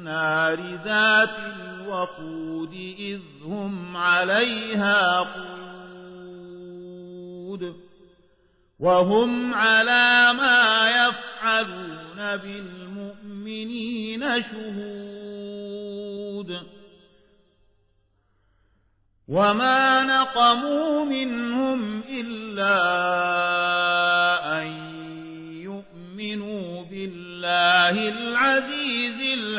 النار ذات الوقود إذ هم عليها قود وهم على ما يفعلون بالمؤمنين شهود وما نقموا منهم إلا أن يؤمنوا بالله العزيز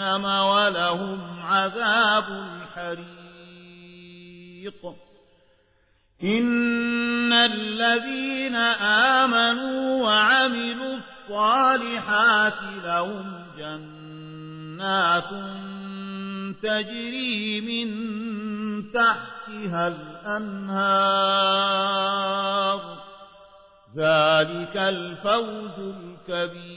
ولهم عذاب الحريق. إن الذين آمنوا وعملوا الصالحات لهم جنات تجري من تحتها الأنهار. ذلك الفوز الكبير.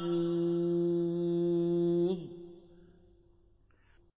you.